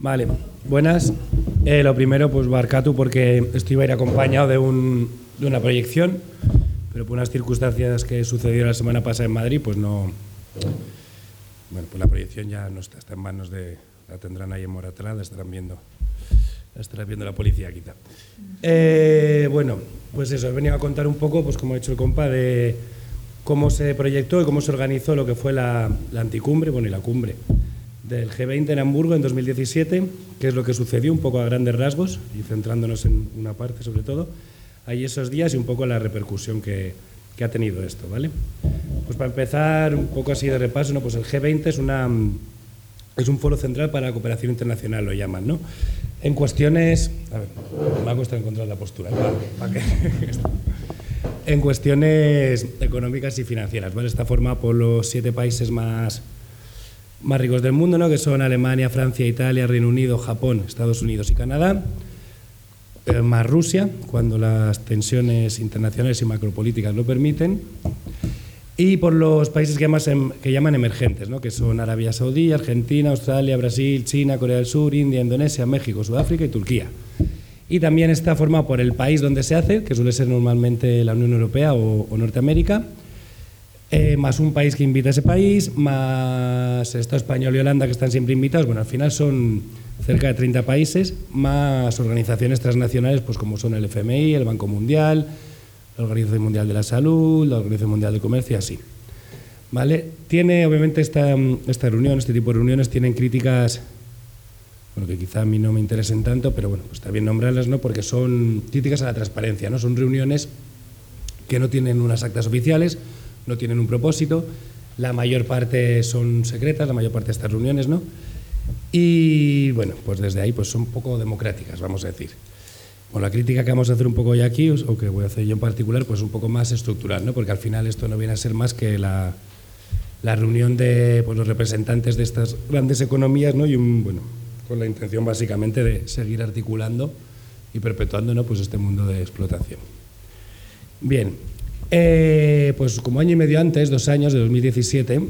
Vale, buenas. Eh, lo primero, pues Barcatu, porque esto iba a ir acompañado de una proyección, pero por unas circunstancias que sucedieron la semana pasada en Madrid, pues no. Bueno, pues la proyección ya no está, está en manos de. La tendrán ahí en Moratalá, la estarán viendo. La estará viendo la policía, quizá. Eh, bueno, pues eso, he venido a contar un poco, pues como ha hecho el compa, de cómo se proyectó y cómo se organizó lo que fue la, la anticumbre, bueno, y la cumbre del G20 en Hamburgo en 2017, que es lo que sucedió un poco a grandes rasgos y centrándonos en una parte sobre todo, ahí esos días y un poco la repercusión que, que ha tenido esto, ¿vale? Pues para empezar un poco así de repaso, ¿no? pues el G20 es una es un foro central para la cooperación internacional, lo llaman, ¿no? En cuestiones, me ha costado encontrar la postura, ¿eh? En cuestiones económicas y financieras, ¿vale? Está formado por los siete países más más ricos del mundo, ¿no? que son Alemania, Francia, Italia, Reino Unido, Japón, Estados Unidos y Canadá, eh, más Rusia, cuando las tensiones internacionales y macropolíticas lo permiten, y por los países que, llamas, que llaman emergentes, ¿no? que son Arabia Saudí, Argentina, Australia, Brasil, China, Corea del Sur, India, Indonesia, México, Sudáfrica y Turquía. Y también está formado por el país donde se hace, que suele ser normalmente la Unión Europea o, o Norteamérica, eh, más un país que invita a ese país, más Estado español y Holanda que están siempre invitados. Bueno, al final son cerca de 30 países, más organizaciones transnacionales pues como son el FMI, el Banco Mundial, la Organización Mundial de la Salud, la Organización Mundial de Comercio así. ¿Vale? Tiene, obviamente, esta, esta reunión, este tipo de reuniones tienen críticas, bueno, que quizá a mí no me interesen tanto, pero bueno, pues está bien nombrarlas, ¿no? Porque son críticas a la transparencia, ¿no? Son reuniones que no tienen unas actas oficiales, no tienen un propósito, la mayor parte son secretas, la mayor parte de estas reuniones, ¿no? Y bueno, pues desde ahí pues son poco democráticas, vamos a decir. Bueno, la crítica que vamos a hacer un poco ya aquí, o que voy a hacer yo en particular, pues un poco más estructural, ¿no? Porque al final esto no viene a ser más que la, la reunión de pues, los representantes de estas grandes economías, ¿no? Y bueno, con la intención básicamente de seguir articulando y perpetuando ¿no? pues este mundo de explotación. Bien, eh, pues como año y medio antes, dos años, de 2017,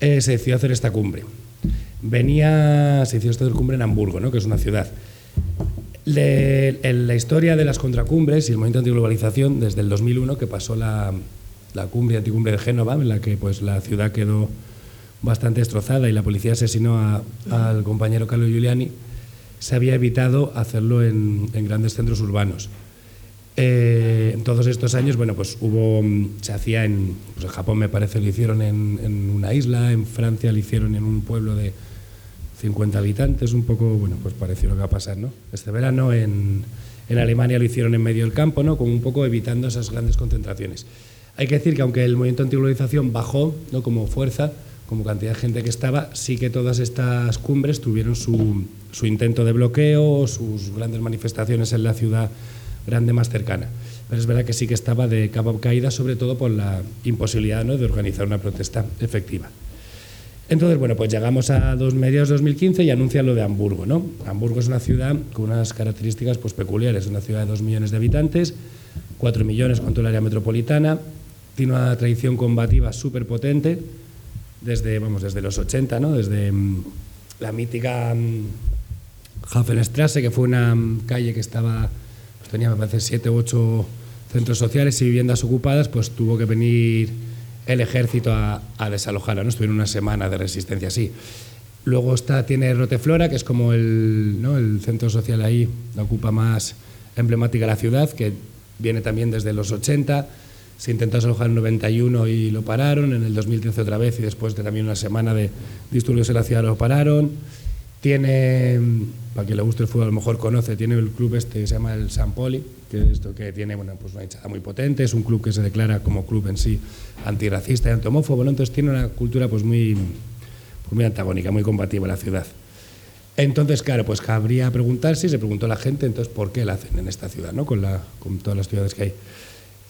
eh, se decidió hacer esta cumbre. Venía, se decidió esta cumbre en Hamburgo, ¿no? que es una ciudad. De, en la historia de las contracumbres y el movimiento antiglobalización, desde el 2001, que pasó la, la cumbre anticumbre de Génova, en la que pues, la ciudad quedó bastante destrozada y la policía asesinó a, al compañero Carlo Giuliani, se había evitado hacerlo en, en grandes centros urbanos. Eh, en todos estos años, bueno, pues hubo, se hacía en, pues en Japón me parece lo hicieron en, en, una isla, en Francia lo hicieron en un pueblo de 50 habitantes, un poco, bueno, pues pareció lo que va a pasar, ¿no? Este verano en, en Alemania lo hicieron en medio del campo, ¿no? Como un poco evitando esas grandes concentraciones. Hay que decir que aunque el movimiento antiglobalización bajó, ¿no? Como fuerza, como cantidad de gente que estaba, sí que todas estas cumbres tuvieron su, su intento de bloqueo, sus grandes manifestaciones en la ciudad grande más cercana. Pero es verdad que sí que estaba de capa caída, sobre todo por la imposibilidad ¿no? de organizar una protesta efectiva. Entonces, bueno, pues llegamos a dos mediados de 2015 y anuncian lo de Hamburgo, ¿no? Hamburgo es una ciudad con unas características pues, peculiares, una ciudad de dos millones de habitantes, cuatro millones con toda el área metropolitana, tiene una tradición combativa súper potente, desde, vamos, desde los 80, ¿no? Desde um, la mítica um, Hafenstrasse, que fue una um, calle que estaba tenía, me parece, siete u ocho centros sociales y viviendas ocupadas, pues tuvo que venir el ejército a, a desalojarla, ¿no? Estuvieron una semana de resistencia así. Luego está, tiene Roteflora, que es como el, ¿no? el centro social ahí, la ocupa más emblemática de la ciudad, que viene también desde los 80. Se intentó desalojar en 91 y lo pararon, en el 2013 otra vez y después de también una semana de disturbios en la ciudad lo pararon. Tiene, para quien le guste el fútbol, a lo mejor conoce, tiene el club este que se llama el San Poli, que es esto que tiene bueno, pues una hinchada muy potente, es un club que se declara como club en sí antirracista y anti-homófobo, entonces tiene una cultura pues muy, pues muy antagónica, muy combativa la ciudad. Entonces, claro, pues cabría preguntarse, y se preguntó la gente, entonces, ¿por qué la hacen en esta ciudad, ¿no? con, la, con todas las ciudades que hay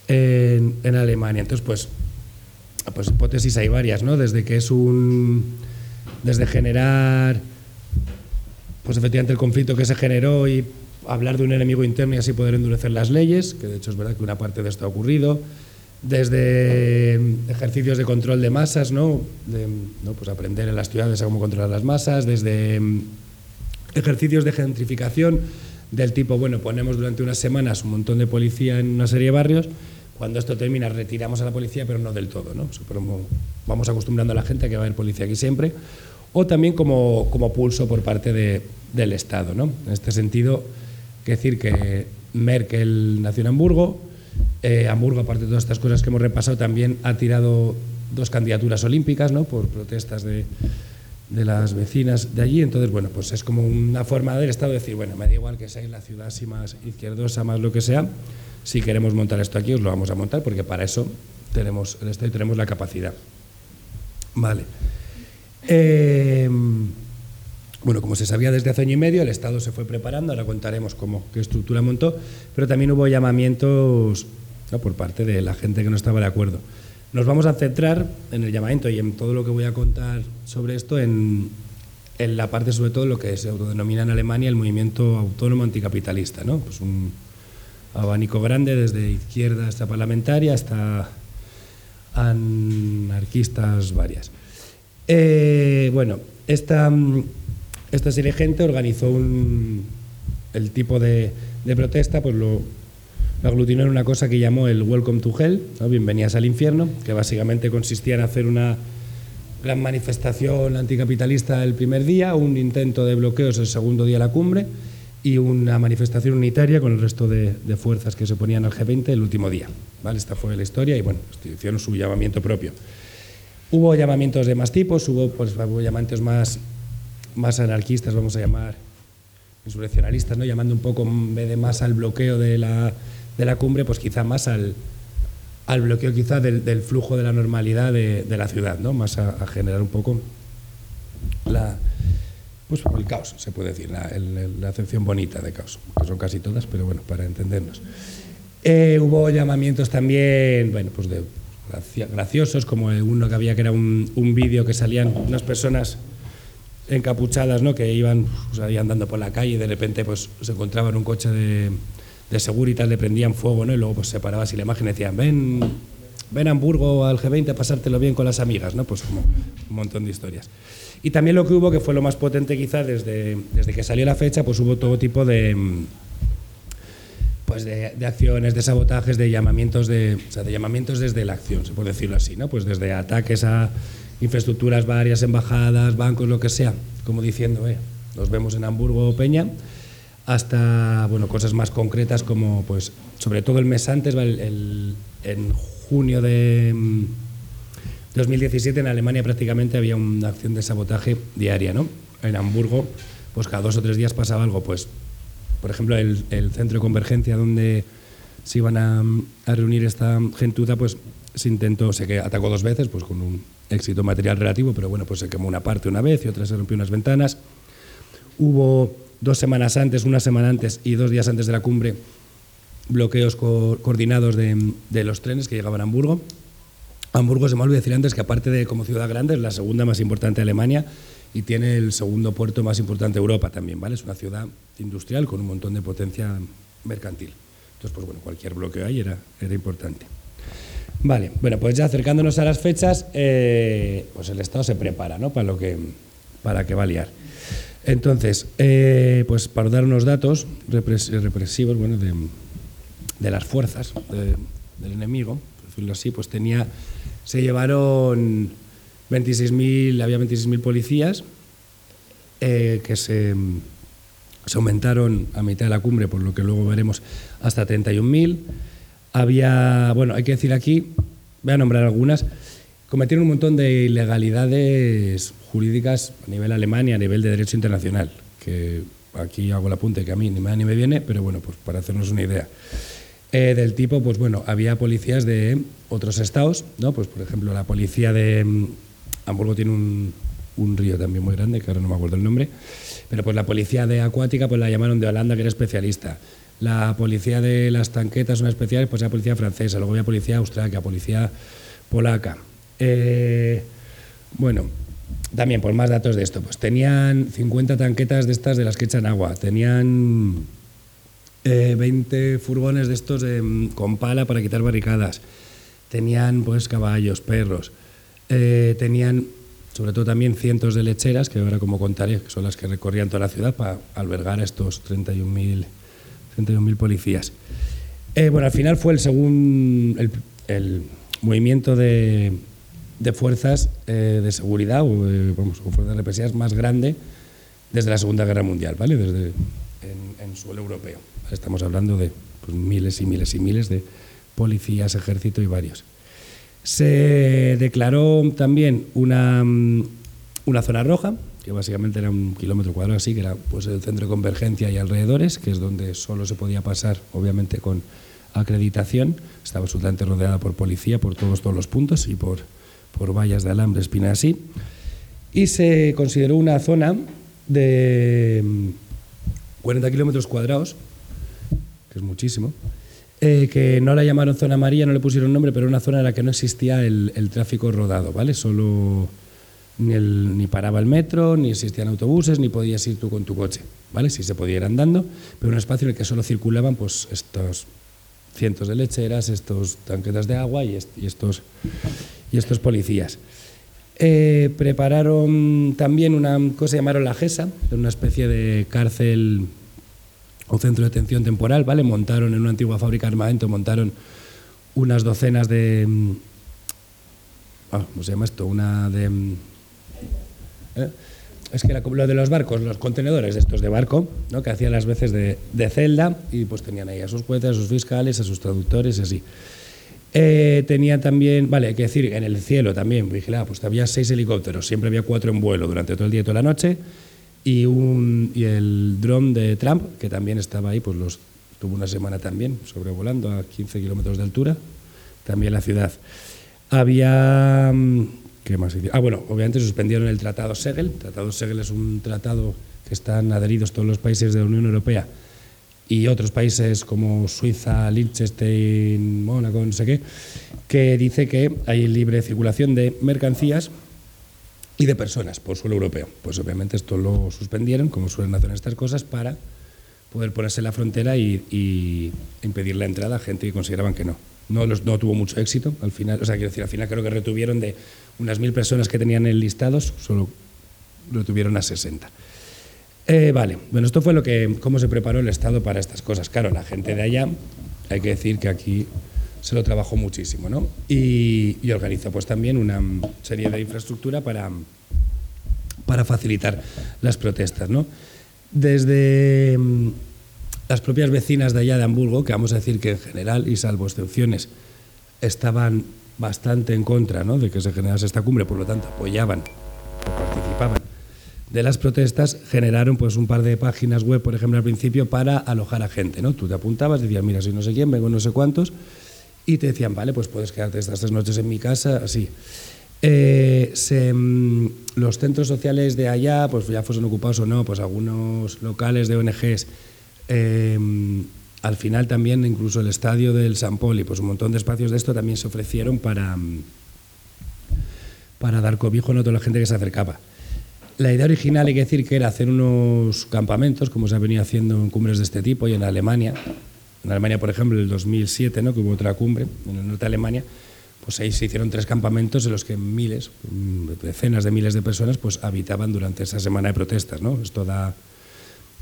en, en Alemania? Entonces, pues, pues hipótesis hay varias, ¿no? Desde que es un... desde generar pues efectivamente el conflicto que se generó y hablar de un enemigo interno y así poder endurecer las leyes, que de hecho es verdad que una parte de esto ha ocurrido, desde ejercicios de control de masas, ¿no? ¿no? Pues aprender en las ciudades a cómo controlar las masas, desde ejercicios de gentrificación del tipo, bueno, ponemos durante unas semanas un montón de policía en una serie de barrios, cuando esto termina retiramos a la policía, pero no del todo, ¿no? Vamos acostumbrando a la gente a que va a haber policía aquí siempre, o también como, como pulso por parte de, del Estado. ¿no? En este sentido, que decir que Merkel nació en Hamburgo, eh, Hamburgo, aparte de todas estas cosas que hemos repasado, también ha tirado dos candidaturas olímpicas ¿no? por protestas de, las vecinas de allí. Entonces, bueno, pues es como una forma del Estado de decir, bueno, me da igual que sea la ciudad así más izquierdosa, más lo que sea, si queremos montar esto aquí, os lo vamos a montar, porque para eso tenemos el Estado y tenemos la capacidad. Vale. Eh, bueno, como se sabía desde hace año y medio, el Estado se fue preparando, ahora contaremos cómo, qué estructura montó, pero también hubo llamamientos por parte de la gente que no estaba de acuerdo. Nos vamos a centrar en el llamamiento y en todo lo que voy a contar sobre esto, en, en la parte sobre todo lo que se autodenomina en Alemania el movimiento autónomo anticapitalista, ¿no? Pues un abanico grande desde izquierda hasta parlamentaria hasta anarquistas varias. Eh, bueno, esta, esta serie gente organizó un, el tipo de, de protesta, pues lo, aglutinó en una cosa que llamó el Welcome to Hell. Bienvenidas al infierno, que básicamente consistía en hacer una gran manifestación anticapitalista el primer día, un intento de bloqueos el segundo día de la cumbre y una manifestación unitaria con el resto de, de fuerzas que se oponían al G20 el último día. ¿vale? Esta fue la historia y bueno, hicieron su llamamiento propio. Hubo llamamientos de más tipos, hubo, pues, hubo llamamientos más, más anarquistas, vamos a llamar, insurreccionalistas, ¿no? llamando un poco, más al bloqueo de la, de la cumbre, pues quizá más al, al bloqueo quizá del, flujo de la normalidad de, de la ciudad, ¿no? más a, generar un poco la, pues, el caos, se puede decir, la acepción bonita de caos, que son casi todas, pero bueno, para entendernos. Eh, hubo llamamientos también, bueno, pues de graciosos, como uno que había que era un, un vídeo que salían unas personas encapuchadas, ¿no? que iban pues, andando por la calle y de repente pues, se encontraban un coche de, de Seguritas, le prendían fuego ¿no? y luego pues, se paraba así la imagen y decían, ven, ven a Hamburgo al G20 a pasártelo bien con las amigas, ¿no? pues como un montón de historias. Y también lo que hubo, que fue lo más potente quizá desde, desde que salió la fecha, pues hubo todo tipo de pues de, de, acciones, de sabotajes, de llamamientos, de, o sea, de llamamientos desde la acción, se puede decirlo así, ¿no? Pues desde ataques a infraestructuras varias, embajadas, bancos, lo que sea, como diciendo, eh, nos vemos en Hamburgo o Peña, hasta bueno, cosas más concretas como, pues, sobre todo el mes antes, el, en junio de 2017 en Alemania prácticamente había una acción de sabotaje diaria, ¿no? En Hamburgo, pues cada dos o tres días pasaba algo, pues por ejemplo, el, centro de convergencia donde se iban a, a, reunir esta gentuza, pues se intentó, sé que atacó dos veces, pues con un éxito material relativo, pero bueno, pues se quemó una parte una vez y otra se rompió unas ventanas. Hubo dos semanas antes, una semana antes y dos días antes de la cumbre, bloqueos co coordinados de, de, los trenes que llegaban a Hamburgo. Hamburgo, se me olvidó decir antes que aparte de como ciudad grande, es la segunda más importante de Alemania y tiene el segundo puerto más importante de Europa también, ¿vale? Es una ciudad industrial con un montón de potencia mercantil. Entonces, pues bueno, cualquier bloqueo ahí era, era importante. Vale, bueno, pues ya acercándonos a las fechas, eh, pues el Estado se prepara, ¿no? Para lo que, para que va a liar. Entonces, eh, pues para dar unos datos repres represivos, bueno, de, de las fuerzas de, del enemigo, por decirlo así, pues tenía, se llevaron 26.000, había 26.000 policías eh, que se, se, aumentaron a mitad de la cumbre, por lo que luego veremos, hasta 31.000. Había, bueno, hay que decir aquí, voy a nombrar algunas, cometieron un montón de ilegalidades jurídicas a nivel alemán y a nivel de derecho internacional, que aquí hago el apunte que a mí ni me da ni me viene, pero bueno, pues para hacernos una idea. Eh, del tipo, pues bueno, había policías de otros estados, ¿no? Pues por ejemplo, la policía de mm, Hamburgo tiene un, un río también muy grande, que ahora no me acuerdo el nombre, pero pues la policía de acuática pues la llamaron de Holanda, que era especialista. La policía de las tanquetas, una especial, pues era policía francesa, luego había policía austriaca, policía polaca. Eh, bueno, también por más datos de esto, pues tenían 50 tanquetas de estas de las que echan agua, tenían 20 eh, furgones de estos con pala para quitar barricadas, tenían pues caballos, perros, eh, tenían sobre todo también cientos de lecheras, que ahora como contaré, que son las que recorrían toda la ciudad para albergar a estos 31.000 31 policías. Eh, bueno, al final fue el, según el, movimiento de, de fuerzas de seguridad o, vamos, o fuerzas represivas más grande desde la Segunda Guerra Mundial, ¿vale? Desde en, en suelo europeo. Estamos hablando de pues, miles y miles y miles de policías, ejército y varios. Se declaró también una, mm, una zona roja, que básicamente era un kilómetro cuadrado así, que era pues, el centro de convergencia y alrededores, que es donde solo se podía pasar, obviamente, con acreditación. Estaba absolutamente rodeada por policía por todos, todos los puntos y por, por vallas de alambre, espina así. Y se consideró una zona de 40 mm, kilómetros cuadrados que es muchísimo, eh, que no la llamaron zona amarilla, no le pusieron nombre, pero era una zona en la que no existía el, tráfico rodado, ¿vale? Solo ni, ni, paraba el metro, ni existían autobuses, ni podías ir tú con tu coche, ¿vale? Sí se podía ir andando, pero un espacio en el que solo circulaban pues estos cientos de lecheras, estos tanquetas de agua y, estos, y estos policías. Eh, prepararon también una cosa llamaron la GESA, una especie de cárcel o centro de detención temporal, ¿vale? Montaron en una antigua fábrica de armamento, montaron unas docenas de... Mm, ah, ¿Cómo se llama esto? Una de... Mm, ¿eh? Es que como lo de los barcos, los contenedores estos de barco, ¿no? que hacían las veces de, celda y pues tenían ahí a sus jueces, a sus fiscales, a sus traductores y así. Eh, tenía también, vale, hay que decir, en el cielo también vigilaba, pues había seis helicópteros, siempre había cuatro en vuelo durante todo el día y toda la noche y, un, y el dron de Trump, que también estaba ahí, pues los tuvo una semana también, sobrevolando a 15 kilómetros de altura, también la ciudad. Había... Ah, bueno, obviamente suspendieron el Tratado Segel. El Tratado Segel es un tratado que están adheridos todos los países de la Unión Europea y otros países como Suiza, Liechtenstein, Mónaco, no sé qué, que dice que hay libre circulación de mercancías y de personas por suelo europeo. Pues obviamente esto lo suspendieron, como suelen hacer estas cosas, para poder ponerse en la frontera y, impedir la entrada a gente que consideraban que no. No, no tuvo mucho éxito al final, o sea, quiero decir, al final creo que retuvieron de unas mil personas que tenían en listados, solo retuvieron a 60. Eh, vale, bueno, esto fue lo que, cómo se preparó el Estado para estas cosas. Claro, la gente de allá, hay que decir que aquí se lo trabajó muchísimo, ¿no? Y, y organizó pues también una serie de infraestructura para, para facilitar las protestas, ¿no? Desde mm, las propias vecinas de allá de Hamburgo, que vamos a decir que en general, y salvo excepciones, estaban bastante en contra ¿no? de que se generase esta cumbre, por lo tanto apoyaban o participaban de las protestas, generaron pues un par de páginas web, por ejemplo, al principio, para alojar a gente. ¿no? Tú te apuntabas, decías, mira, soy no sé quién, vengo no sé cuántos, y te decían, vale, pues puedes quedarte estas tres noches en mi casa, así. Eh, mm, los centros sociales de allá, pues ya fuesen ocupados o no, pues algunos locales de ONGs, eh, al final también incluso el estadio del San Poli, pues un montón de espacios de esto también se ofrecieron para, mm, para dar cobijo a toda la gente que se acercaba. La idea original hay que decir que era hacer unos campamentos, como se ha venido haciendo en cumbres de este tipo y en Alemania, en Alemania, por ejemplo, en el 2007, ¿no? que hubo otra cumbre en el norte de Alemania, pues ahí se hicieron tres campamentos en los que miles, decenas de miles de personas pues habitaban durante esa semana de protestas. ¿no? Esto da,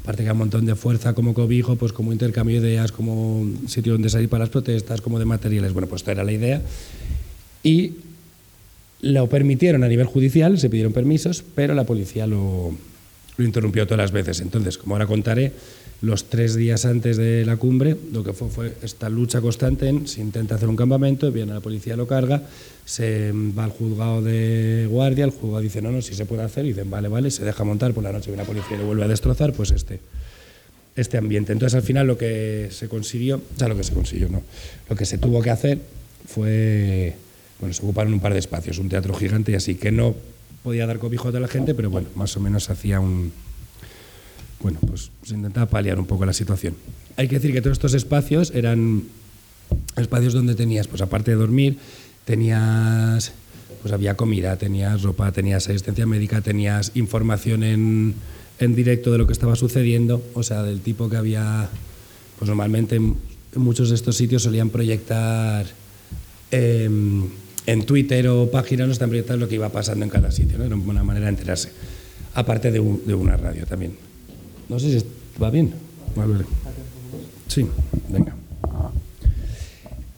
aparte que un montón de fuerza como cobijo, pues como intercambio de ideas, como sitio donde salir para las protestas, como de materiales. Bueno, pues esta era la idea. Y lo permitieron a nivel judicial, se pidieron permisos, pero la policía lo, lo interrumpió todas las veces. Entonces, como ahora contaré, los tres días antes de la cumbre, lo que fue fue esta lucha constante en se intenta hacer un campamento, viene la policía, lo carga, se va al juzgado de guardia, el juzgado dice no, no, si se puede hacer, y dicen vale, vale, se deja montar, por la noche viene la policía y lo vuelve a destrozar, pues este, este ambiente. Entonces al final lo que se consiguió, sea, lo que se consiguió, no, lo que se tuvo que hacer fue, bueno, se ocuparon un par de espacios, un teatro gigante y así, que no podía dar cobijo a toda la gente, pero bueno, más o menos hacía un bueno, pues se intentaba paliar un poco la situación. Hay que decir que todos estos espacios eran espacios donde tenías, pues aparte de dormir, tenías, pues había comida, tenías ropa, tenías asistencia médica, tenías información en, en directo de lo que estaba sucediendo, o sea, del tipo que había, pues normalmente en, muchos de estos sitios solían proyectar eh, en Twitter o páginas, no están proyectando lo que iba pasando en cada sitio, ¿no? era una manera de enterarse, aparte de, un, de una radio también. No sé si va bien. Vale. Sí, venga.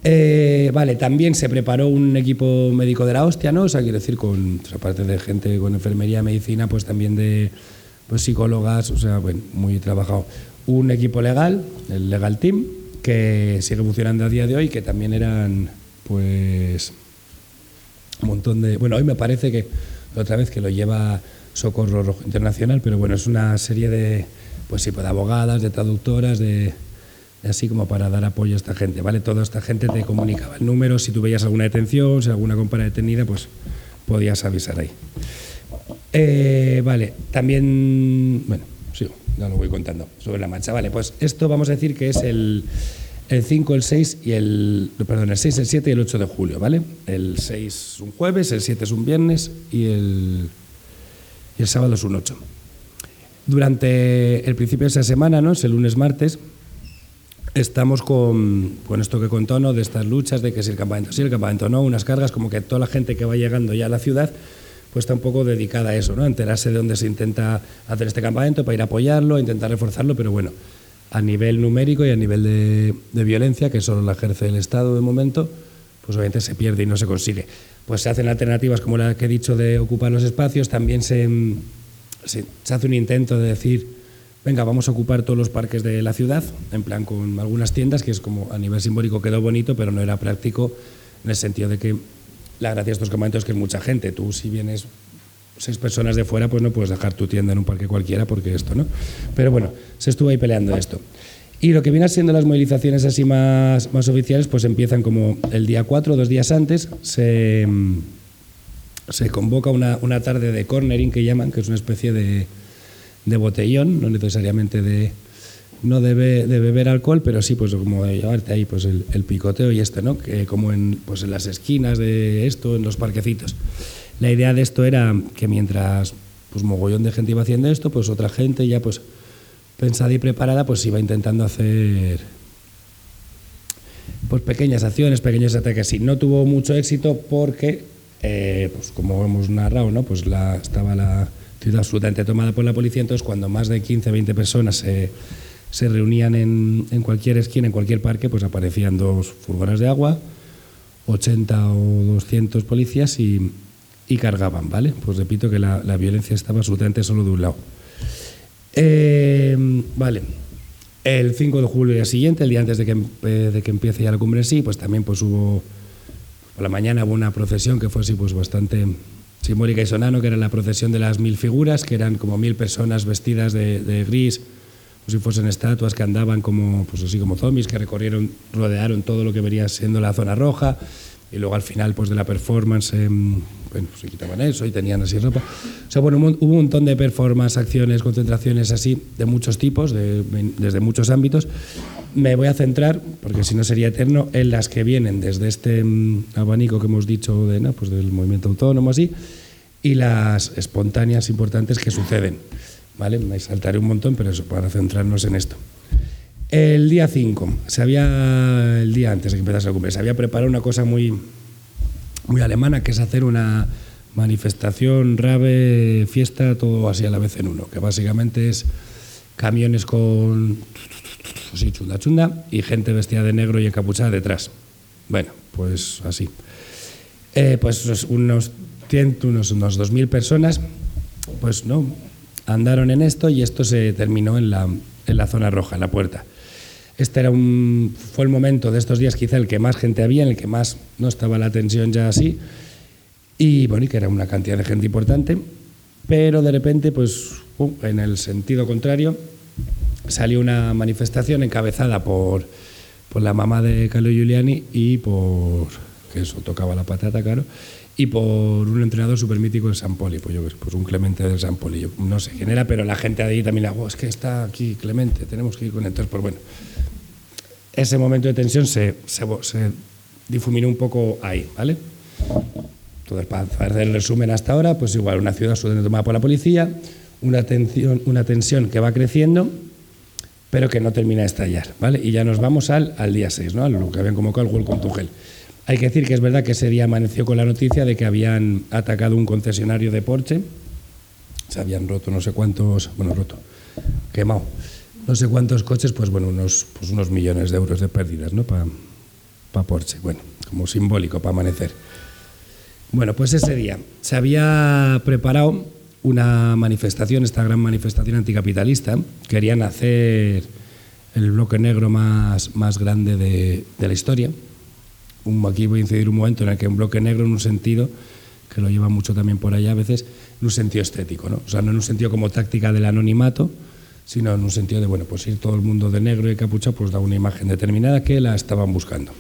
Eh, vale, también se preparó un equipo médico de la hostia, ¿no? O sea, quiero decir, con, aparte de gente con enfermería, medicina, pues también de pues, psicólogas, o sea, bueno, muy trabajado. Un equipo legal, el Legal Team, que sigue funcionando a día de hoy, que también eran, pues, un montón de... Bueno, hoy me parece que otra vez que lo lleva Socorro Rojo Internacional, pero bueno, es una serie de, pues sí, pues de abogadas, de traductoras, de, así como para dar apoyo a esta gente, ¿vale? Toda esta gente te comunicaba el número, si tú veías alguna detención, si alguna compra detenida, pues podías avisar ahí. Eh, vale, también, bueno, sigo, ya lo voy contando sobre la marcha. Vale, pues esto vamos a decir que es el, el 5, el 6 y el, perdón, el 6, el 7 y el 8 de julio, ¿vale? El 6 es un jueves, el 7 es un viernes y el, y el sábado es un 8. Durante el principio de esa semana, ¿no? es el lunes, martes, estamos con, con esto que contó, ¿no? de estas luchas, de que si el campamento sí, el campamento no, unas cargas, como que toda la gente que va llegando ya a la ciudad, pues está un poco dedicada a eso, ¿no? enterarse de dónde se intenta hacer este campamento, para ir a apoyarlo, intentar reforzarlo, pero bueno, a nivel numérico y a nivel de, de violencia, que solo la ejerce el Estado de momento, pues obviamente se pierde y no se consigue. Pues se hacen alternativas como la que he dicho de ocupar los espacios, también se se, se, hace un intento de decir, venga, vamos a ocupar todos los parques de la ciudad, en plan con algunas tiendas, que es como a nivel simbólico quedó bonito, pero no era práctico en el sentido de que la gracia de estos campamentos es que es mucha gente. Tú si vienes seis personas de fuera, pues no puedes dejar tu tienda en un parque cualquiera porque esto, ¿no? Pero bueno, se estuvo ahí peleando esto. Y lo que viene siendo las movilizaciones así más, más oficiales, pues empiezan como el día 4, dos días antes, se se convoca una, una, tarde de cornering que llaman, que es una especie de, de botellón, no necesariamente de no debe de beber alcohol, pero sí pues como de llevarte ahí pues el, el, picoteo y esto, ¿no? Que como en pues en las esquinas de esto, en los parquecitos. La idea de esto era que mientras pues mogollón de gente iba haciendo esto, pues otra gente ya pues pensada y preparada pues iba intentando hacer pues pequeñas acciones, pequeños ataques. Y no tuvo mucho éxito porque eh, pues como hemos narrado, ¿no? pues la, estaba la ciudad absolutamente tomada por la policía, entonces cuando más de 15, 20 personas se, se reunían en, en, cualquier esquina, en cualquier parque, pues aparecían dos furgones de agua, 80 o 200 policías y, y cargaban, ¿vale? Pues repito que la, la, violencia estaba absolutamente solo de un lado. Eh, vale. El 5 de julio día siguiente, el día antes de que, de que empiece ya la cumbre sí, pues también pues hubo por la mañana hubo una procesión que fue así pues bastante simbólica y sonano, que era la procesión de las mil figuras, que eran como mil personas vestidas de, de gris, como si fuesen estatuas que andaban como, pues así como zombies, que recorrieron, rodearon todo lo que venía siendo la zona roja, y luego al final pues de la performance eh, bueno, se quitaban eso y tenían así ropa. O sea, bueno, hubo un montón de performance, acciones, concentraciones así, de muchos tipos, de, desde muchos ámbitos. Me voy a centrar, porque si no sería eterno, en las que vienen desde este um, abanico que hemos dicho de, ¿no? pues del movimiento autónomo así, y las espontáneas importantes que suceden. ¿Vale? Me saltaré un montón, pero eso, para centrarnos en esto. El día 5, se había, el día antes de que empezase la cumbre, se había preparado una cosa muy, muy alemana, que es hacer una manifestación, rave, fiesta, todo así a la vez en uno, que básicamente es camiones con así chunda chunda y gente vestida de negro y encapuchada detrás. Bueno, pues así. Eh, pues unos, unos, unos 2.000 personas, pues no, andaron en esto y esto se terminó en la, en la zona roja, en la puerta. Este era un, fue el momento de estos días quizá el que más gente había, en el que más no estaba la tensión ya así, y bueno, y que era una cantidad de gente importante, pero de repente, pues en el sentido contrario, salió una manifestación encabezada por, por la mamá de Carlo Giuliani y por, que eso tocaba la patata, claro, y por un entrenador súper mítico de San Poli, pues yo pues un Clemente del San Poli, yo no sé quién era, pero la gente de ahí también le oh, es que está aquí Clemente, tenemos que ir con él. Entonces, pues bueno, ese momento de tensión se, se, difuminó un poco ahí, ¿vale? Entonces, para hacer el resumen hasta ahora, pues igual, una ciudad absolutamente tomada por la policía, una tensión, que va creciendo, pero que no termina de estallar, ¿vale? Y ya nos vamos al, al día 6, ¿no? A lo que habían convocado el Welcome to Hell. Hay que decir que es verdad que ese día amaneció con la noticia de que habían atacado un concesionario de Porsche, se habían roto no sé cuántos, bueno, roto, quemado, no sé cuántos coches, pues bueno, unos, pues unos millones de euros de pérdidas, ¿no? Para pa Porsche, bueno, como simbólico para amanecer. Bueno, pues ese día se había preparado una manifestación, esta gran manifestación anticapitalista, querían hacer el bloque negro más, más grande de, de la historia, aquí voy a incidir un momento en el que un bloque negro en un sentido, que lo lleva mucho también por allá a veces, en un sentido estético, ¿no? O sea, no en un sentido como táctica del anonimato, sino en un sentido de, bueno, pues ir todo el mundo de negro y capucha, pues da una imagen determinada que la estaban buscando.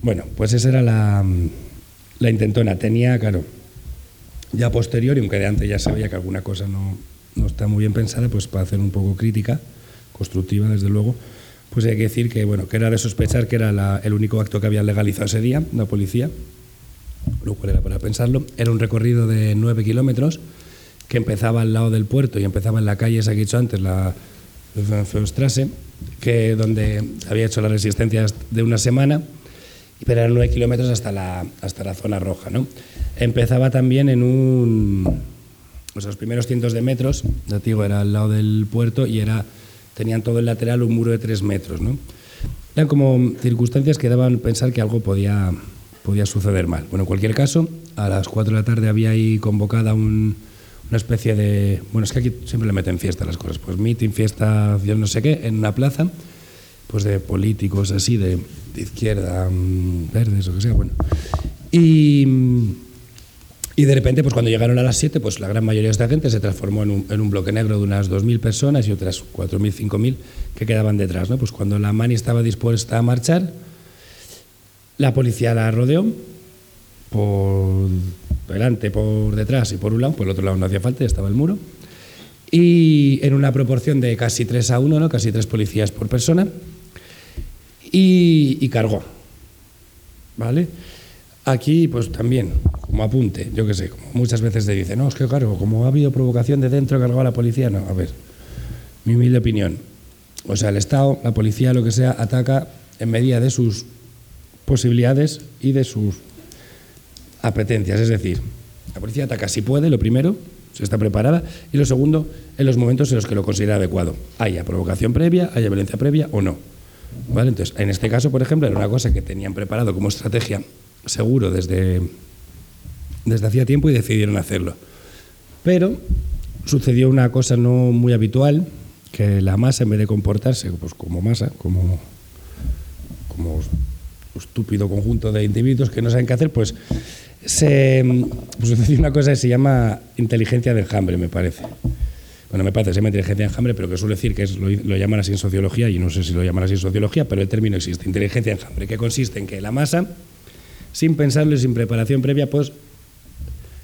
Bueno, pues esa era la, la intentona. Tenía, claro, ya posterior, y aunque de antes ya se veía que alguna cosa no, no está muy bien pensada, pues para hacer un poco crítica, constructiva desde luego, pues hay que decir que, bueno, que era de sospechar que era el único acto que habían legalizado ese día, la policía, lo cual era para pensarlo. Era un recorrido de nueve kilómetros que empezaba al lado del puerto y empezaba en la calle esa que he dicho antes, la Feustrasse, que donde había hecho las resistencias de una semana, pero eran nueve kilómetros hasta la, hasta la zona roja. ¿no? Empezaba también en un... Sea, los primeros cientos de metros, ya digo, era al lado del puerto y era tenían todo el lateral un muro de tres metros. ¿no? Eran como circunstancias que daban pensar que algo podía, podía suceder mal. Bueno, en cualquier caso, a las cuatro de la tarde había ahí convocada un, una especie de... Bueno, es que aquí siempre le meten fiesta las cosas. Pues meeting, fiesta, yo no sé qué, en una plaza, pues de políticos así, de, de izquierda, mm, verdes o que sea, bueno. Y y de repente, pues cuando llegaron a las 7, pues la gran mayoría de esta gente se transformó en un, en un bloque negro de unas 2.000 personas y otras 4.000, 5.000 que quedaban detrás. ¿no? Pues cuando la Mani estaba dispuesta a marchar, la policía la rodeó por delante, por detrás y por un lado, por el otro lado no hacía falta, ya estaba el muro. Y en una proporción de casi 3 a 1, ¿no? casi 3 policías por persona, y, cargó. ¿Vale? Aquí, pues también, como apunte, yo qué sé, como muchas veces se dice, no, es que claro, como ha habido provocación de dentro, cargado a la policía, no, a ver, mi humilde opinión. O sea, el Estado, la policía, lo que sea, ataca en medida de sus posibilidades y de sus apetencias. Es decir, la policía ataca si puede, lo primero, si está preparada, y lo segundo, en los momentos en los que lo considera adecuado. Haya provocación previa, haya violencia previa o no. Entonces, en este caso, por ejemplo, era una cosa que tenían preparado como estrategia seguro desde, desde hacía tiempo y decidieron hacerlo. Pero sucedió una cosa no muy habitual, que la masa en vez de comportarse pues, como masa, como, como estúpido conjunto de individuos que no saben qué hacer, pues se pues, sucedió una cosa que se llama inteligencia de enjambre, me parece. Bueno, me parece, se llama inteligencia de enjambre, pero que suele decir que es, lo, lo, llaman así en sociología, y no sé si lo llaman así en sociología, pero el término existe, inteligencia de enjambre, que consiste en que la masa sin pensarlo y sin preparación previa, pues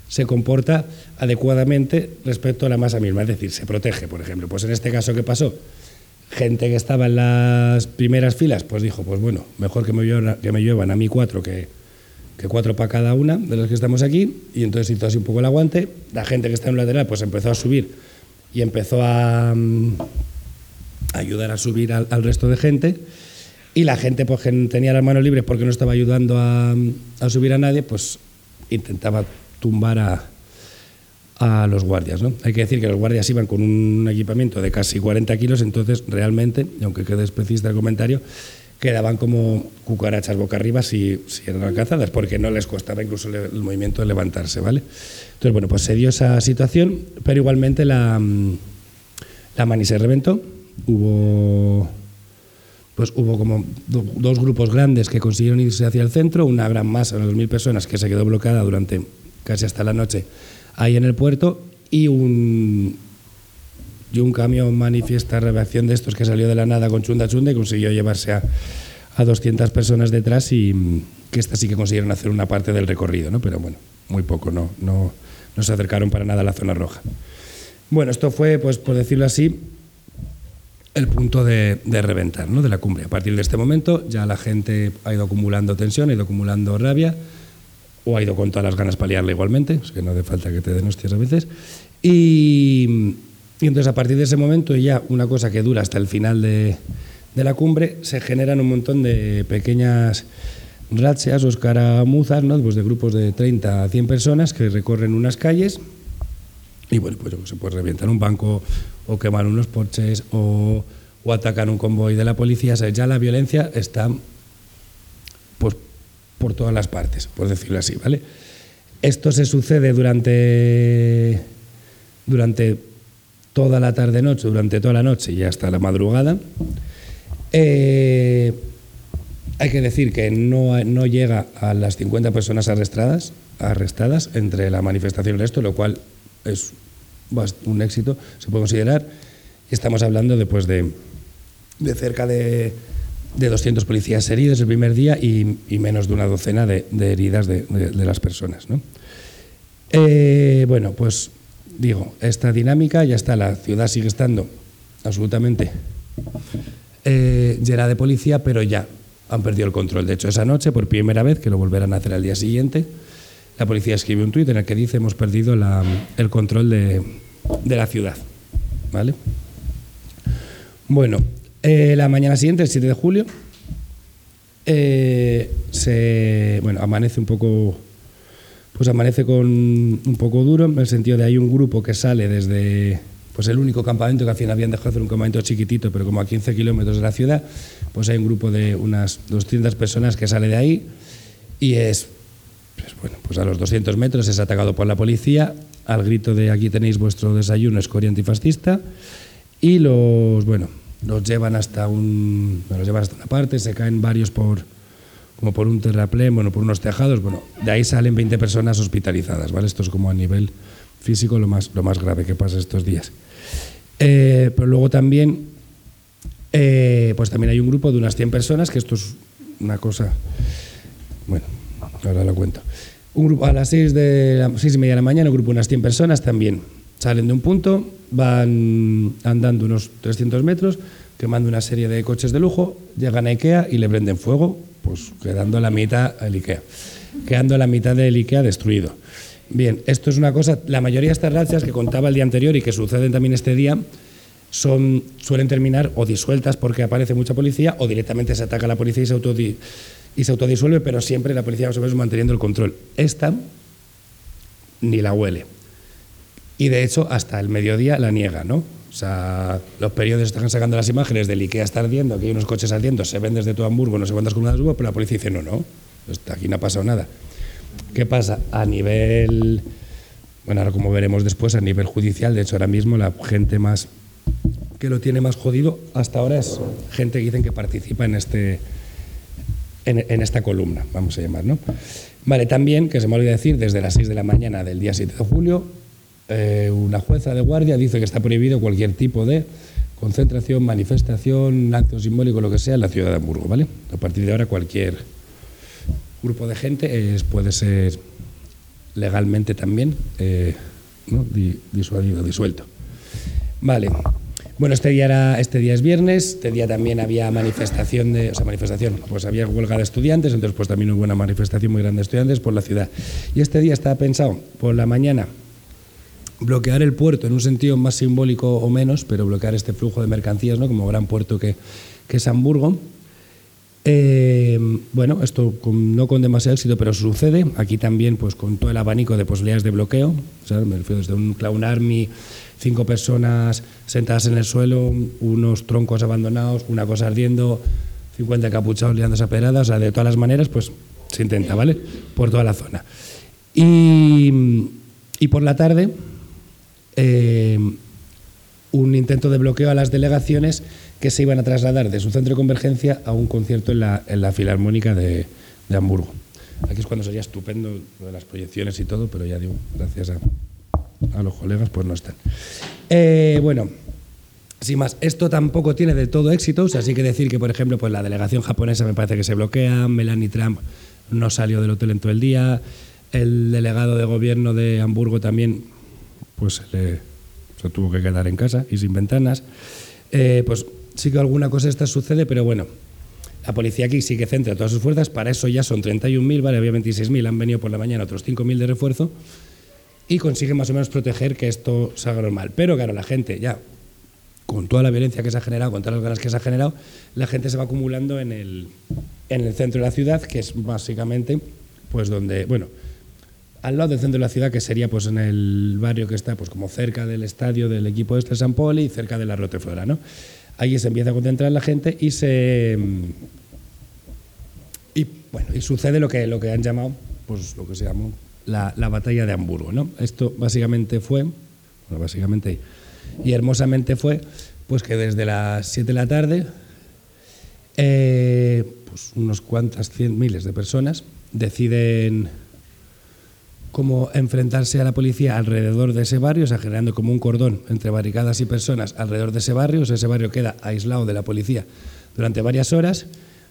se comporta adecuadamente respecto a la masa misma, es decir, se protege, por ejemplo. Pues en este caso, ¿qué pasó? Gente que estaba en las primeras filas, pues dijo, pues bueno, mejor que me llevan, a mí cuatro que, cuatro para cada una de las que estamos aquí, y entonces hizo así un poco el aguante. La gente que está en el lateral, pues empezó a subir y empezó a, mm, ayudar a subir al, resto de gente y la gente pues, que tenía las manos libres porque no estaba ayudando a, a subir a nadie, pues intentaba tumbar a, a los guardias. ¿no? Hay que decir que los guardias iban con un equipamiento de casi 40 kilos, entonces realmente, aunque quede especista el comentario, quedaban como cucarachas boca arriba si, eran alcanzadas, porque no les costaba incluso el, movimiento de levantarse. ¿vale? Entonces, bueno, pues se dio esa situación, pero igualmente la, la mani se reventó, hubo pues hubo como dos grupos grandes que consiguieron irse hacia el centro, una gran masa de 2.000 personas que se quedó bloqueada durante casi hasta la noche ahí en el puerto y un, y un camión manifiesta reacción de estos que salió de la nada con chunda chunda y consiguió llevarse a, a 200 personas detrás y que estas sí que consiguieron hacer una parte del recorrido, ¿no? pero bueno, muy poco, no, no, no se acercaron para nada a la zona roja. Bueno, esto fue, pues por decirlo así, el punto de, reventar ¿no? de la cumbre. A partir de este momento ya la gente ha ido acumulando tensión, ha ido acumulando rabia, o ha ido con todas las ganas para liarla igualmente, es que no hace falta que te den hostias a veces. Y, entonces a partir de ese momento, y ya una cosa que dura hasta el final de, de la cumbre, se generan un montón de pequeñas razzias o escaramuzas, ¿no? pues de grupos de 30 a 100 personas que recorren unas calles y bueno, pues se puede reventar un banco o quemar unos porches o, o atacar un convoy de la policía. O sea, ya la violencia está pues, por todas las partes, por decirlo así, ¿vale? Esto se sucede durante, durante toda la tarde-noche, durante toda la noche y hasta la madrugada. Eh, hay que decir que no, no llega a las 50 personas arrestadas, arrestadas entre la manifestación y esto, lo cual es un éxito, se puede considerar. Estamos hablando después de, de cerca de, de, 200 policías heridos el primer día y, menos de una docena de, heridas de, las personas. ¿no? Eh, bueno, pues digo, esta dinámica ya está, la ciudad sigue estando absolutamente eh, llena de policía, pero ya han perdido el control. De hecho, esa noche, por primera vez, que lo volverán a hacer al día siguiente, la policía escribe un tuit en el que dice hemos perdido el control de, la ciudad. ¿Vale? Bueno, eh, la mañana siguiente, el 7 de julio, eh, se, bueno, amanece un poco, pues amanece con un poco duro, en el sentido de hay un grupo que sale desde pues el único campamento que al final habían dejado hacer un campamento chiquitito, pero como a 15 kilómetros de la ciudad, pues hay un grupo de unas 200 personas que sale de ahí y es pues bueno, pues a los 200 metros es atacado por la policía, al grito de aquí tenéis vuestro desayuno, escoria antifascista, y los, bueno, los llevan hasta un, los llevan hasta una parte, se caen varios por, como por un terraplén, bueno, por unos tejados, bueno, de ahí salen 20 personas hospitalizadas, ¿vale? Esto es como a nivel físico lo más, lo más grave que pasa estos días. Eh, pero luego también, eh, pues también hay un grupo de unas 100 personas, que esto es una cosa, bueno, ahora lo cuento. Un grupo a las 6, de la, y media de la mañana, un grupo de unas 100 personas también salen de un punto, van andando unos 300 metros, quemando una serie de coches de lujo, llegan a Ikea y le prenden fuego, pues quedando la mitad el Ikea, quedando la mitad del Ikea destruido. Bien, esto es una cosa, la mayoría de estas razzias que contaba el día anterior y que suceden también este día, son, suelen terminar o disueltas porque aparece mucha policía o directamente se ataca a la policía y se, y se autodisuelve, pero siempre la policía más o manteniendo el control. Esta ni la huele. Y de hecho, hasta el mediodía la niega, ¿no? O sea, los periódicos están sacando las imágenes del IKEA está ardiendo, aquí hay unos coches ardiendo, se ven desde todo Hamburgo, no sé cuántas comunidades hubo, pero la policía dice, no, no, aquí no ha pasado nada. ¿Qué pasa? A nivel, bueno, ahora como veremos después, a nivel judicial, de hecho ahora mismo la gente más que lo tiene más jodido hasta ahora es gente que dicen que participa en este en, esta columna, vamos a llamar, ¿no? Vale, también, que se me olvidó decir, desde las 6 de la mañana del día 7 de julio, eh, una jueza de guardia dice que está prohibido cualquier tipo de concentración, manifestación, acto simbólico, lo que sea, en la ciudad de Hamburgo, ¿vale? A partir de ahora cualquier grupo de gente puede ser legalmente también eh, disuadido, disuelto. Vale. Bueno, este día, era, este día es viernes, este día también había manifestación, de, o sea, manifestación, pues había huelga de estudiantes, entonces pues también hubo una manifestación muy grande de estudiantes por la ciudad. Y este día estaba pensado por la mañana bloquear el puerto en un sentido más simbólico o menos, pero bloquear este flujo de mercancías, ¿no? como gran puerto que, que es Hamburgo. Eh, bueno, esto no con demasiado éxito, pero sucede. Aquí también, pues con todo el abanico de posibilidades de bloqueo. Me refiero desde un clown army, cinco personas sentadas en el suelo, unos troncos abandonados, una cosa ardiendo, 50 capuchados liándose a pedradas. O sea, de todas las maneras, pues se intenta, ¿vale? Por toda la zona. Y, por la tarde, eh, un intento de bloqueo a las delegaciones que se iban a trasladar de su centro de convergencia a un concierto en la, en la Filarmónica de, de, Hamburgo. Aquí es cuando sería estupendo lo de las proyecciones y todo, pero ya digo, gracias a, a los colegas, pues no están. Eh, bueno, sin más, esto tampoco tiene de todo éxito, o sea, sí que decir que, por ejemplo, pues la delegación japonesa me parece que se bloquea, Melanie Trump no salió del hotel en todo el día, el delegado de gobierno de Hamburgo también, pues se, se tuvo que quedar en casa y sin ventanas. Eh, pues sí que alguna cosa esta sucede, pero bueno, la policía aquí sí que centra todas sus fuerzas, para eso ya son 31.000, vale, había 26.000, han venido por la mañana otros 5.000 de refuerzo y consigue más o menos proteger que esto salga normal. Pero claro, la gente ya con toda la violencia que se ha generado, con todas las ganas que se ha generado, la gente se va acumulando en el, en el centro de la ciudad, que es básicamente pues donde, bueno, al lado del centro de la ciudad, que sería pues en el barrio que está pues como cerca del estadio del equipo este San Poli y cerca de la Roteflora, ¿no? Ahí se empieza a concentrar la gente y se y bueno, y sucede lo que lo que han llamado pues lo que se llamó la, la batalla de Hamburgo, ¿no? Esto básicamente fue, bueno, básicamente y hermosamente fue pues que desde las 7 de la tarde eh, pues unos cuantas cien, miles de personas deciden cómo enfrentarse a la policía alrededor de ese barrio, o sea, generando como un cordón entre barricadas y personas alrededor de ese barrio, o ese barrio queda aislado de la policía durante varias horas,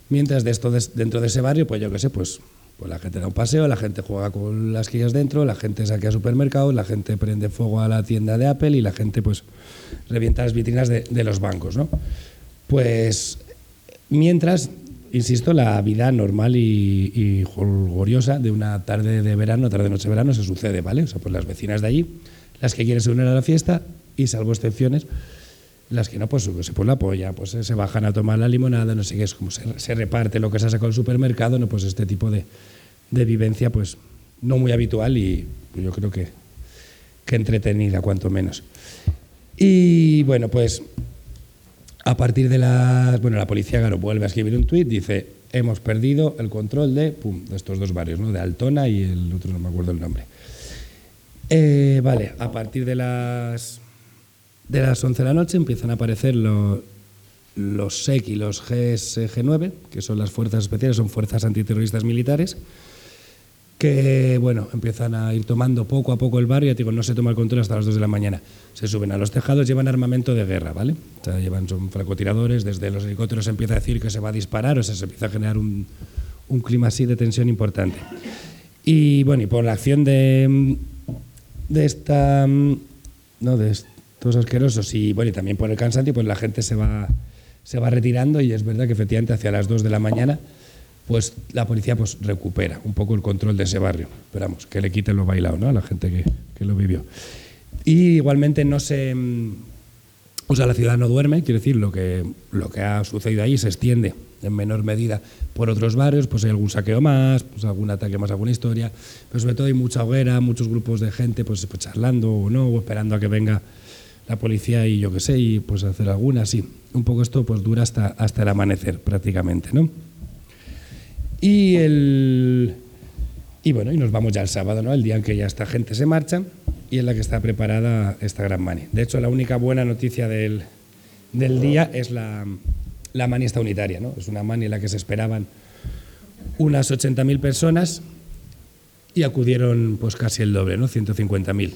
mientras de esto, dentro de ese barrio, pues yo qué sé, pues pues la gente da un paseo, la gente juega con las quillas dentro, la gente saquea supermercados, la gente prende fuego a la tienda de Apple y la gente pues revienta las vitrinas de, de los bancos, ¿no? Pues mientras, insisto, la vida normal y, y de una tarde de verano, tarde de noche verano, se sucede, ¿vale? O sea, pues las vecinas de allí, las que quieren se unen a la fiesta y salvo excepciones, las que no, pues se pone la polla, pues se bajan a tomar la limonada, no sé qué, es como se, reparte lo que se ha sacado del supermercado, no, pues este tipo de, vivencia, pues no muy habitual y yo creo que entretenida, cuanto menos. Y bueno, pues a partir de las. Bueno, la policía, claro, vuelve a escribir un tuit, dice: Hemos perdido el control de, pum, de estos dos barrios, ¿no? de Altona y el otro, no me acuerdo el nombre. Eh, vale, a partir de las, de las 11 de la noche empiezan a aparecer los, los SEC y los GSG-9, que son las fuerzas especiales, son fuerzas antiterroristas militares que bueno, empiezan a ir tomando poco a poco el barrio, digo, no se toma el control hasta las 2 de la mañana. Se suben a los tejados, llevan armamento de guerra, ¿vale? O llevan, son francotiradores, desde los helicópteros empieza a decir que se va a disparar, o se empieza a generar un, un clima así de tensión importante. Y bueno, y por la acción de, de esta, no, de estos asquerosos y bueno, y también por el cansancio, pues la gente se va, se va retirando y es verdad que efectivamente hacia las 2 de la mañana pues la policía pues recupera un poco el control de ese barrio. Esperamos que le quiten lo bailado ¿no? a la gente que, que lo vivió. Y igualmente no se... O sea, la ciudad no duerme, quiero decir, lo que, lo que ha sucedido ahí se extiende en menor medida por otros barrios, pues hay algún saqueo más, pues algún ataque más, alguna historia, pero sobre todo hay mucha hoguera, muchos grupos de gente pues, pues charlando o no, o esperando a que venga la policía y yo qué sé, y pues hacer alguna, sí. Un poco esto pues dura hasta, hasta el amanecer prácticamente, ¿no? Y, el, y bueno, y nos vamos ya el sábado, ¿no? El día en que ya esta gente se marcha y en la que está preparada esta gran mani. De hecho, la única buena noticia del, del día es la, la mani esta unitaria, ¿no? Es una mani en la que se esperaban unas 80.000 personas y acudieron pues casi el doble, ¿no? 150.000.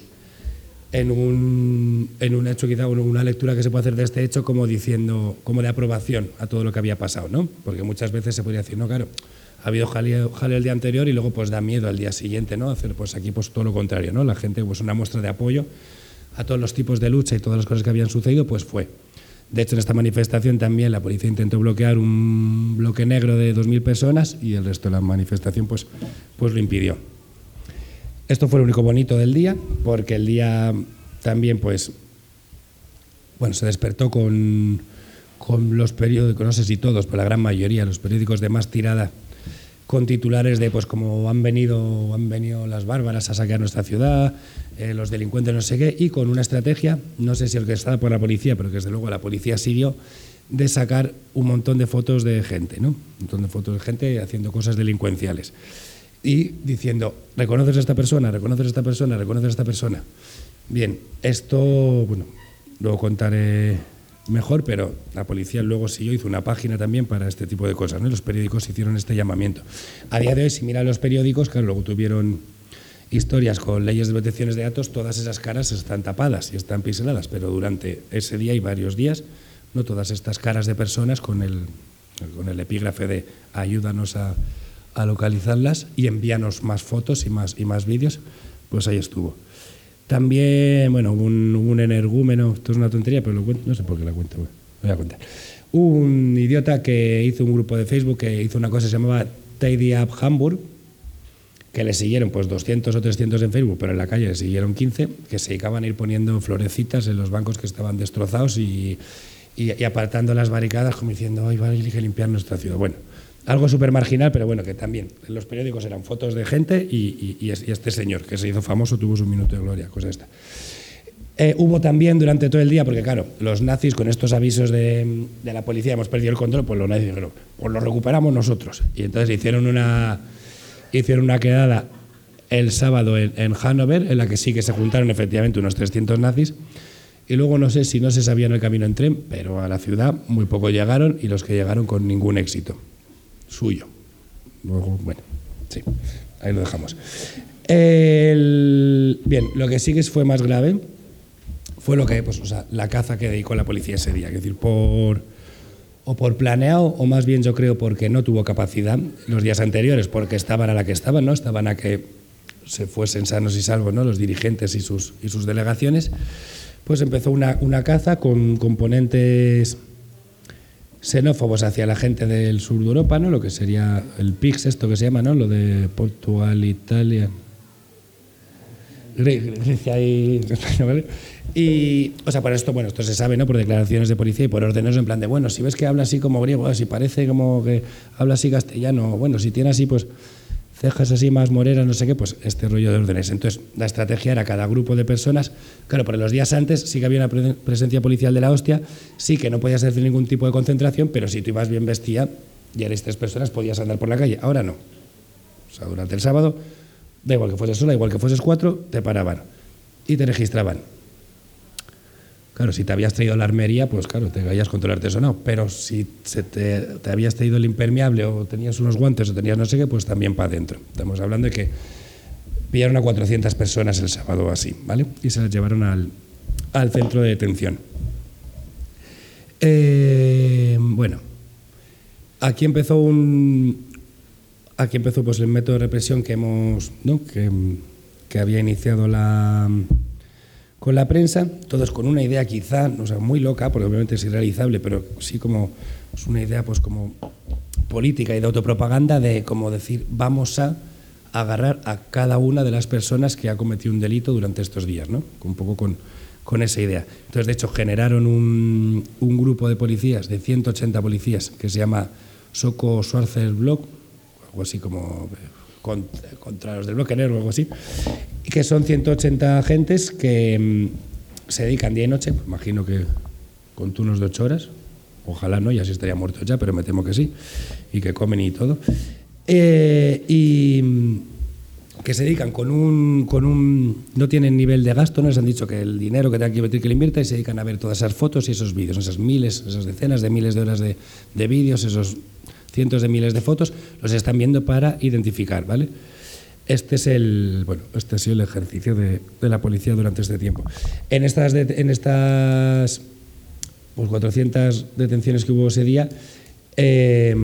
En un, en un hecho, quizá una lectura que se puede hacer de este hecho como diciendo, como de aprobación a todo lo que había pasado, ¿no? Porque muchas veces se podría decir, no, claro, ha habido jaleo, el día anterior y luego pues da miedo al día siguiente, ¿no? Hacer pues aquí pues todo lo contrario, ¿no? La gente pues una muestra de apoyo a todos los tipos de lucha y todas las cosas que habían sucedido, pues fue. De hecho, en esta manifestación también la policía intentó bloquear un bloque negro de 2.000 personas y el resto de la manifestación pues, pues lo impidió. Esto fue lo único bonito del día, porque el día también pues, bueno, se despertó con, con los periódicos, no sé si todos, pero la gran mayoría, los periódicos de más tirada con titulares de pues como han venido, han venido las bárbaras a saquear nuestra ciudad, eh, los delincuentes no sé qué, y con una estrategia, no sé si orquestada por la policía, pero que desde luego la policía siguió, de sacar un montón de fotos de gente, ¿no? Un montón de fotos de gente haciendo cosas delincuenciales. Y diciendo, reconoces a esta persona, reconoces a esta persona, reconoces a esta persona. Bien, esto, bueno, luego contaré mejor, pero la policía luego sí hizo una página también para este tipo de cosas. Los periódicos hicieron este llamamiento. A día de hoy, si miran los periódicos, claro, luego tuvieron historias con leyes de protecciones de datos, todas esas caras están tapadas y están pixeladas, pero durante ese día y varios días, no todas estas caras de personas con el, con el epígrafe de ayúdanos a, a localizarlas y envíanos más fotos y más, y más vídeos, pues ahí estuvo. También, bueno, un, un energúmeno, esto es una tontería, pero lo cuento, no sé por qué la cuento, voy a contar. Un idiota que hizo un grupo de Facebook que hizo una cosa se llamaba Tidy Up Hamburg, que le siguieron pues 200 o 300 en Facebook, pero en la calle le siguieron 15, que se dedicaban a ir poniendo florecitas en los bancos que estaban destrozados y, y, apartando las barricadas como diciendo, vale, hay que limpiar nuestra ciudad. Bueno, algo súper marginal, pero bueno, que también los periódicos eran fotos de gente y, este señor que se hizo famoso tuvo su minuto de gloria, cosa esta. Eh, hubo también durante todo el día, porque claro, los nazis con estos avisos de, de, la policía hemos perdido el control, pues los nazis dijeron, pues lo recuperamos nosotros. Y entonces hicieron una, hicieron una quedada el sábado en, en Hannover, en la que sí que se juntaron efectivamente unos 300 nazis. Y luego no sé si no se sabían el camino en tren, pero a la ciudad muy poco llegaron y los que llegaron con ningún éxito suyo. Luego, bueno, sí, ahí lo dejamos. El, bien, lo que sí que fue más grave fue lo que, pues, o sea, la caza que dedicó la policía ese día, es decir, por o por planeado o más bien yo creo porque no tuvo capacidad los días anteriores, porque estaban a la que estaban, no, estaban a que se fuesen sanos y salvos, no, los dirigentes y sus y sus delegaciones, pues empezó una, una caza con componentes xenófobos hacia la gente del sur de Europa, ¿no? Lo que sería el PIX, esto que se llama, ¿no? Lo de Portugal, Italia, Grecia y. Y, o sea, por esto, bueno, esto se sabe, ¿no? Por declaraciones de policía y por órdenes en plan de, bueno, si ves que habla así como griego, si parece como que habla así castellano, bueno, si tiene así, pues cejas así más moreras, no sé qué, pues este rollo de órdenes. Entonces, la estrategia era cada grupo de personas, claro, por los días antes sí que había una presencia policial de la hostia, sí que no podías hacer ningún tipo de concentración, pero si tú ibas bien vestida y eres tres personas, podías andar por la calle. Ahora no. O sea, durante el sábado, da igual que fueses sola, igual que fueses cuatro, te paraban y te registraban. Claro, si te habías traído la armería, pues claro, te caías contra el artesonado. Pero si te, habías traído el impermeable o tenías unos guantes o tenías no sé qué, pues también para adentro. Estamos hablando de que pillaron a 400 personas el sábado así, ¿vale? Y se las llevaron al, al centro de detención. Eh, bueno, aquí empezó un... Aquí empezó pues el método de represión que hemos... ¿no? que, que había iniciado la con la prensa, todos con una idea quizá, o sea, muy loca, porque obviamente es irrealizable, pero sí como es una idea pues como política y de autopropaganda de como decir, vamos a agarrar a cada una de las personas que ha cometido un delito durante estos días, ¿no? Un poco con, con esa idea. Entonces, de hecho, generaron un, un grupo de policías, de 180 policías, que se llama Soco Schwarzer Block, algo así como contra los del bloque negro o algo así, y que son 180 agentes que mm, se dedican día y noche, pues imagino que con turnos de 8 horas, ojalá no, ya se estaría muerto ya, pero me temo que sí, y que comen y todo, eh, y mm, que se dedican con un, con un... no tienen nivel de gasto, no les han dicho que el dinero que tengan que invertir que le invierta y se dedican a ver todas esas fotos y esos vídeos, esas miles, esas decenas de miles de horas de, de vídeos, esos cientos de miles de fotos, los están viendo para identificar, ¿vale? Este es el, bueno, este ha sido el ejercicio de, de la policía durante este tiempo. En estas, en estas pues 400 detenciones que hubo ese día, eh,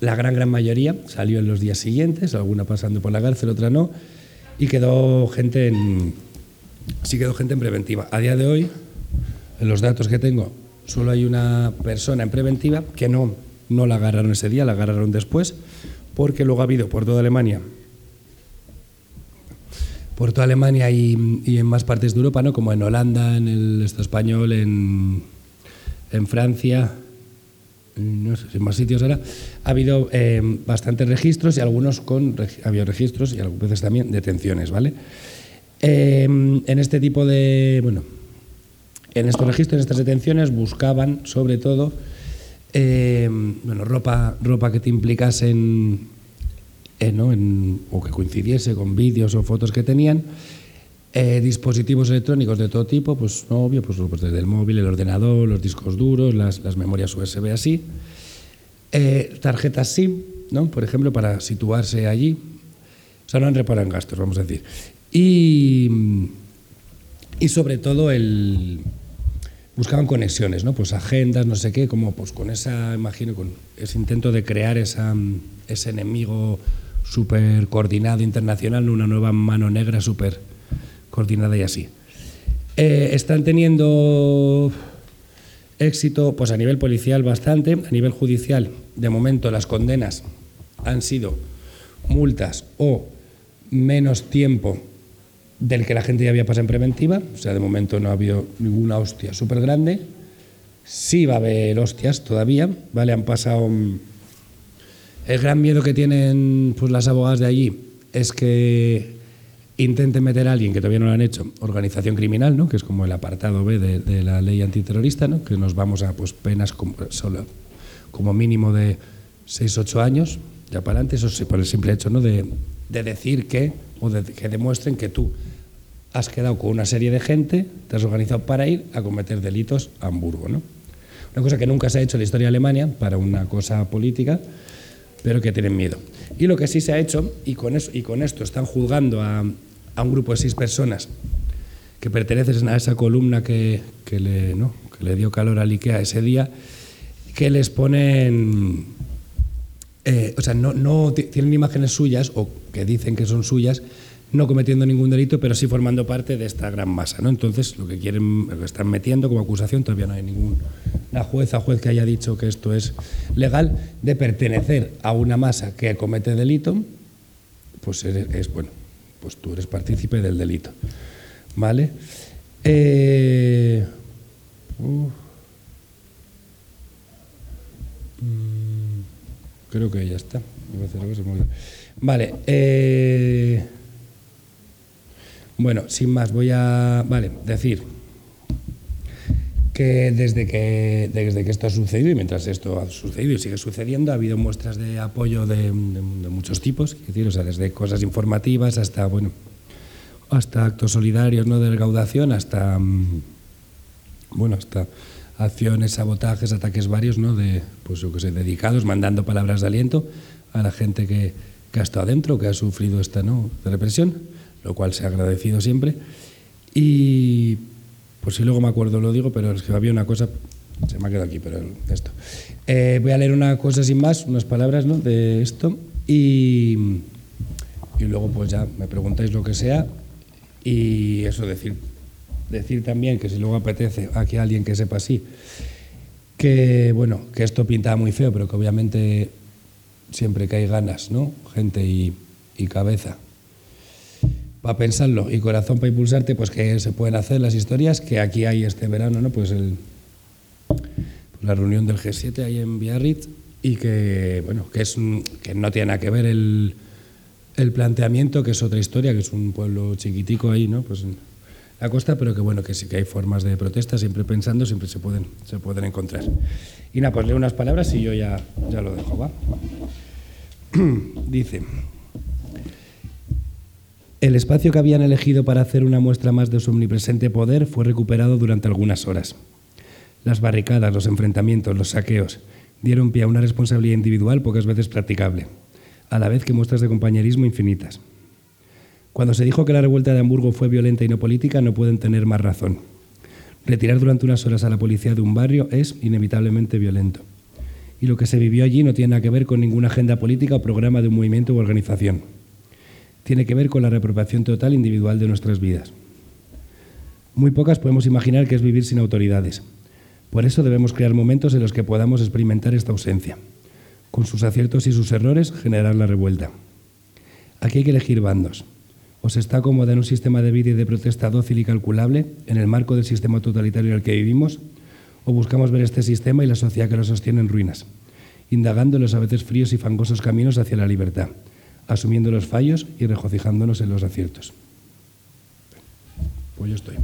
la gran, gran mayoría salió en los días siguientes, alguna pasando por la cárcel, otra no, y quedó gente en, sí quedó gente en preventiva. A día de hoy, en los datos que tengo, solo hay una persona en preventiva que no no la agarraron ese día, la agarraron después, porque luego ha habido por toda Alemania, por toda Alemania y, y en más partes de Europa, ¿no? como en Holanda, en el Estado español, en, en Francia, no sé si en más sitios ahora, ha habido eh, bastantes registros y algunos con, ha habido registros y algunas veces también detenciones, ¿vale? Eh, en este tipo de, bueno, en estos registros, en estas detenciones, buscaban sobre todo eh, bueno, ropa, ropa que te implicase en, en, ¿no? en, o que coincidiese con vídeos o fotos que tenían Eh, dispositivos electrónicos de todo tipo, pues obvio, pues, pues, desde el móvil, el ordenador, los discos duros, las, las memorias USB así. Eh, tarjetas SIM, ¿no? por ejemplo, para situarse allí. O sea, no han reparado gastos, vamos a decir. Y, y sobre todo el, buscaban conexiones, ¿no? Pues agendas, no sé qué, como pues con esa, imagino, con ese intento de crear esa, ese enemigo súper coordinado internacional, una nueva mano negra súper coordinada y así. Eh, están teniendo éxito pues a nivel policial bastante, a nivel judicial, de momento las condenas han sido multas o menos tiempo del que la gente ya había pasado en preventiva, o sea, de momento no ha habido ninguna hostia súper grande. Sí va a haber hostias todavía, ¿vale? Han pasado... Mm, el gran miedo que tienen pues, las abogadas de allí es que intenten meter a alguien que todavía no lo han hecho, organización criminal, ¿no? que es como el apartado B de, la ley antiterrorista, ¿no? que nos vamos a pues, penas como, solo, como mínimo de 6-8 años, ya para adelante, eso sí, por el simple hecho ¿no? de decir que, o que demuestren que tú has quedado con una serie de gente, te has organizado para ir a cometer delitos a Hamburgo. ¿no? Una cosa que nunca se ha hecho en la historia de Alemania para una cosa política, pero que tienen miedo. Y lo que sí se ha hecho, y con, eso, y con esto están juzgando a, un grupo de seis personas que pertenecen a esa columna que, que, le, ¿no? que le dio calor al IKEA ese día, que les ponen, eh, o sea, no, tienen imágenes suyas o que dicen que son suyas, no cometiendo ningún delito, pero sí formando parte de esta gran masa. ¿no? Entonces, lo que quieren, lo que están metiendo como acusación, todavía no hay ninguna jueza juez que haya dicho que esto es legal, de pertenecer a una masa que comete delito, pues es bueno, pues tú eres partícipe del delito. ¿Vale? Eh, creo que ya está. Vale. Eh, bueno, sin más, voy a vale, decir que desde que, desde que esto ha sucedido y mientras esto ha sucedido y sigue sucediendo, ha habido muestras de apoyo de, muchos tipos, decir, o sea, desde cosas informativas hasta, bueno, hasta actos solidarios ¿no? de recaudación, hasta, mm, bueno, hasta acciones, sabotajes, ataques varios, ¿no? de, pues, yo que sé, dedicados, mandando palabras de aliento a la gente que, que ha estado adentro, que ha sufrido esta ¿no? represión, lo cual se ha agradecido siempre. Y por si luego me acuerdo lo digo, pero es que había una cosa, se me ha quedado aquí, pero esto. Eh, voy a leer una cosa sin más, unas palabras ¿no? de esto, y, y luego pues ya me preguntáis lo que sea, y eso decir, decir también que si luego apetece a alguien que sepa así, que bueno, que esto pintaba muy feo, pero que obviamente siempre que hay ganas, ¿no? Gente y, cabeza para pensarlo y corazón para impulsarte, pues que se pueden hacer las historias que aquí hay este verano, ¿no? Pues, el, la reunión del G7 ahí en Biarritz y que, bueno, que, es que no tiene nada que ver el, el, planteamiento, que es otra historia, que es un pueblo chiquitico ahí, ¿no? Pues la costa, pero que bueno, que sí que hay formas de protesta, siempre pensando, siempre se pueden, se pueden encontrar. Y nada, pues leo unas palabras y yo ya, ya lo dejo, ¿va? Dice... El espacio que habían elegido para hacer una muestra más de su omnipresente poder fue recuperado durante algunas horas. Las barricadas, los enfrentamientos, los saqueos dieron pie a una responsabilidad individual pocas veces practicable, a la vez que muestras de compañerismo infinitas. Cuando se dijo que la revuelta de Hamburgo fue violenta y no política, no pueden tener más razón. Retirar durante unas horas a la policía de un barrio es inevitablemente violento. Y lo que se vivió allí no tiene nada que ver con ninguna agenda política o programa de un movimiento u organización tiene que ver con la reprobación total individual de nuestras vidas. Muy pocas podemos imaginar que es vivir sin autoridades. Por eso debemos crear momentos en los que podamos experimentar esta ausencia. Con sus aciertos y sus errores, generar la revuelta. Aquí hay que elegir bandos. O se está cómoda en un sistema de vida y de protesta dócil y calculable, en el marco del sistema totalitario en el que vivimos, o buscamos ver este sistema y la sociedad que lo sostiene en ruinas, indagando los a veces fríos y fangosos caminos hacia la libertad, asumiendo los fallos y regocijándonos en los aciertos. Pues yo estoy.